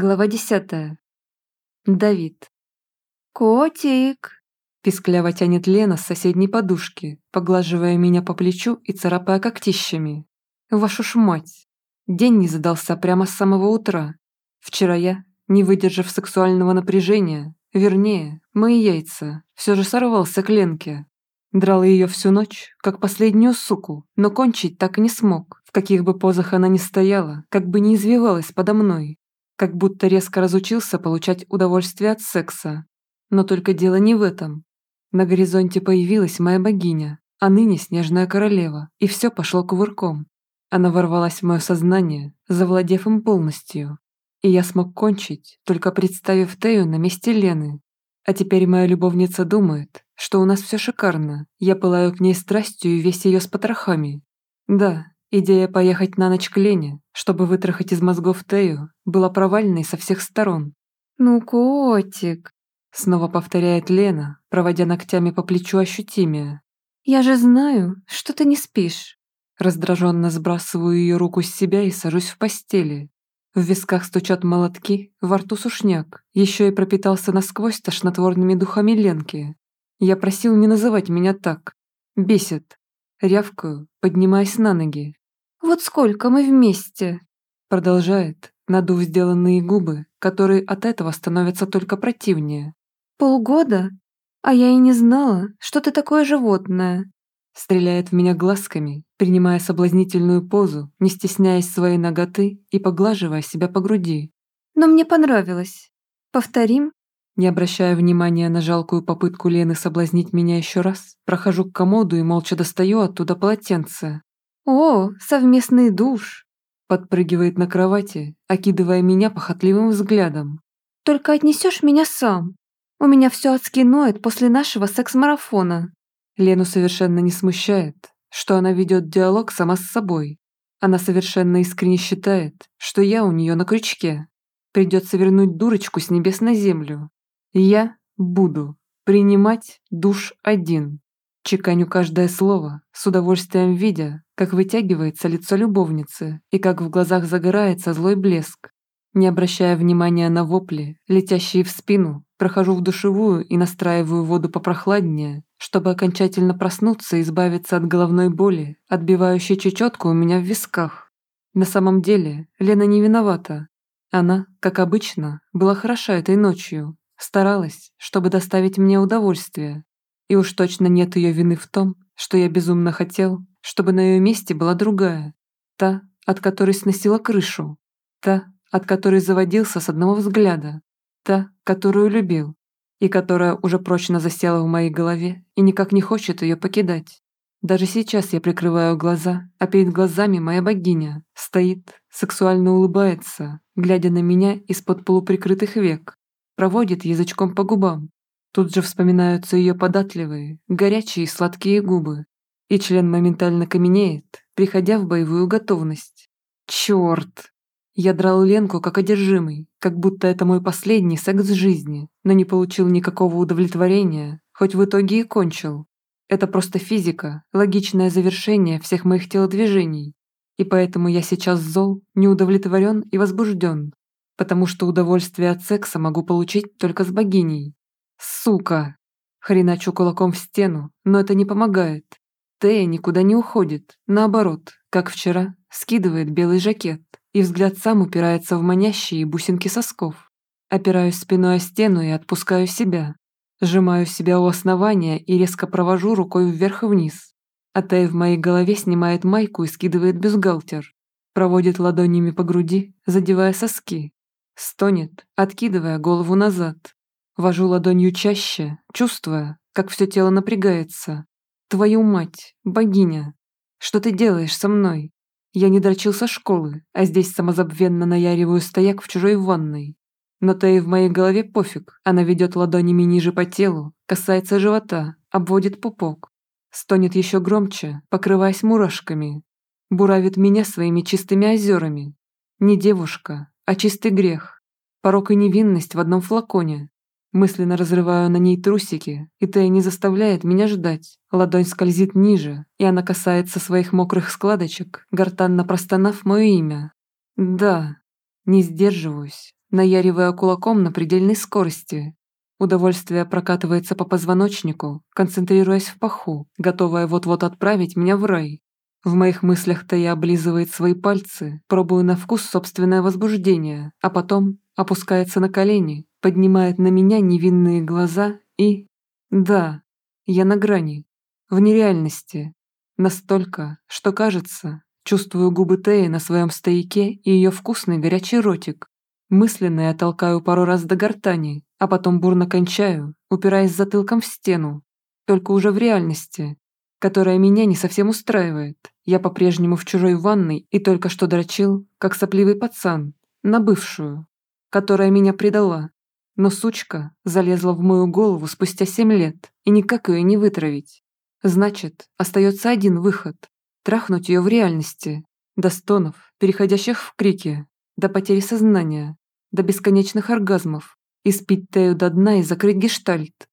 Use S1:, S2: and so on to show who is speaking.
S1: Глава десятая. Давид.
S2: «Котик!»
S1: Пискляво тянет Лена с соседней подушки, поглаживая меня по плечу и царапая когтищами. Вашу ж мать! День не задался прямо с самого утра. Вчера я, не выдержав сексуального напряжения, вернее, мои яйца, все же сорвался к Ленке. Драл ее всю ночь, как последнюю суку, но кончить так и не смог, в каких бы позах она ни стояла, как бы ни извивалась подо мной как будто резко разучился получать удовольствие от секса. Но только дело не в этом. На горизонте появилась моя богиня, а ныне снежная королева, и все пошло кувырком. Она ворвалась в мое сознание, завладев им полностью. И я смог кончить, только представив Тею на месте Лены. А теперь моя любовница думает, что у нас все шикарно, я пылаю к ней страстью и весь ее с потрохами. Да, Идея поехать на ночь к Лене, чтобы вытрахать из мозгов Тею, была провальной со всех сторон.
S2: «Ну, котик!»
S1: Снова повторяет Лена, проводя ногтями по плечу ощутимее.
S2: «Я же знаю, что ты не спишь».
S1: Раздраженно сбрасываю ее руку с себя и сажусь в постели. В висках стучат молотки, во рту сушняк, еще и пропитался насквозь тошнотворными духами Ленки. Я просил не называть меня так. Бесит. Рявкаю, поднимаясь на ноги,
S2: вот сколько мы вместе!»
S1: Продолжает, надув сделанные губы, которые от этого становятся только противнее.
S2: «Полгода? А я и не знала, что ты такое животное!»
S1: Стреляет в меня глазками, принимая соблазнительную позу, не стесняясь своей ноготы и поглаживая себя по груди.
S2: «Но мне понравилось. Повторим?»
S1: Не обращая внимания на жалкую попытку Лены соблазнить меня еще раз, прохожу к комоду и молча достаю оттуда полотенце.
S2: «О, совместный душ!»
S1: Подпрыгивает на кровати, окидывая меня похотливым взглядом.
S2: «Только отнесешь меня сам. У меня все адски ноет после нашего секс-марафона».
S1: Лену совершенно не смущает, что она ведет диалог сама с собой. Она совершенно искренне считает, что я у нее на крючке. Придется вернуть дурочку с небес на землю. Я буду принимать душ один. Чеканю каждое слово, с удовольствием видя, как вытягивается лицо любовницы и как в глазах загорается злой блеск. Не обращая внимания на вопли, летящие в спину, прохожу в душевую и настраиваю воду попрохладнее, чтобы окончательно проснуться и избавиться от головной боли, отбивающей чечетку у меня в висках. На самом деле, Лена не виновата. Она, как обычно, была хороша этой ночью, старалась, чтобы доставить мне удовольствие, и уж точно нет ее вины в том, что я безумно хотел, чтобы на ее месте была другая. Та, от которой сносила крышу. Та, от которой заводился с одного взгляда. Та, которую любил. И которая уже прочно засела в моей голове и никак не хочет ее покидать. Даже сейчас я прикрываю глаза, а перед глазами моя богиня стоит, сексуально улыбается, глядя на меня из-под полуприкрытых век, проводит язычком по губам, Тут же вспоминаются ее податливые, горячие и сладкие губы, и член моментально каменеет, приходя в боевую готовность. Черт! Я драл Ленку как одержимый, как будто это мой последний секс жизни, но не получил никакого удовлетворения, хоть в итоге и кончил. Это просто физика, логичное завершение всех моих телодвижений. И поэтому я сейчас зол, неудовлетворен и возбужден, потому что удовольствие от секса могу получить только с богиней. Сука! Хреначу кулаком в стену, но это не помогает. Тея никуда не уходит, наоборот, как вчера, скидывает белый жакет, и взгляд сам упирается в манящие бусинки сосков. Опираюсь спиной о стену и отпускаю себя. Сжимаю себя у основания и резко провожу рукой вверх и вниз. А Тея в моей голове снимает майку и скидывает бюстгальтер. Проводит ладонями по груди, задевая соски. Стонет, откидывая голову назад. Вожу ладонью чаще, чувствуя, как все тело напрягается. Твою мать, богиня, что ты делаешь со мной? Я не дрочил со школы, а здесь самозабвенно наяриваю стояк в чужой ванной. Но и в моей голове пофиг. Она ведет ладонями ниже по телу, касается живота, обводит пупок. Стонет еще громче, покрываясь мурашками. Буравит меня своими чистыми озерами. Не девушка, а чистый грех. Порок и невинность в одном флаконе. Мысленно разрываю на ней трусики, и Тея не заставляет меня ждать. Ладонь скользит ниже, и она касается своих мокрых складочек, гортанно простонав мое имя. Да, не сдерживаюсь, наяривая кулаком на предельной скорости. Удовольствие прокатывается по позвоночнику, концентрируясь в паху, готовая вот-вот отправить меня в рай. В моих мыслях Тая облизывает свои пальцы, пробуя на вкус собственное возбуждение, а потом опускается на колени, поднимает на меня невинные глаза и... Да, я на грани, в нереальности. Настолько, что кажется, чувствую губы Теи на своем стояке и ее вкусный горячий ротик. Мысленно я толкаю пару раз до гортани, а потом бурно кончаю, упираясь затылком в стену. Только уже в реальности, которая меня не совсем устраивает. Я по-прежнему в чужой ванной и только что дрочил, как сопливый пацан, на бывшую, которая меня предала. Но сучка залезла в мою голову спустя семь лет, и никак ее не вытравить. Значит, остается один выход – трахнуть ее в реальности, до стонов, переходящих в крики, до потери сознания, до бесконечных оргазмов, испить Тею до дна и закрыть гештальт.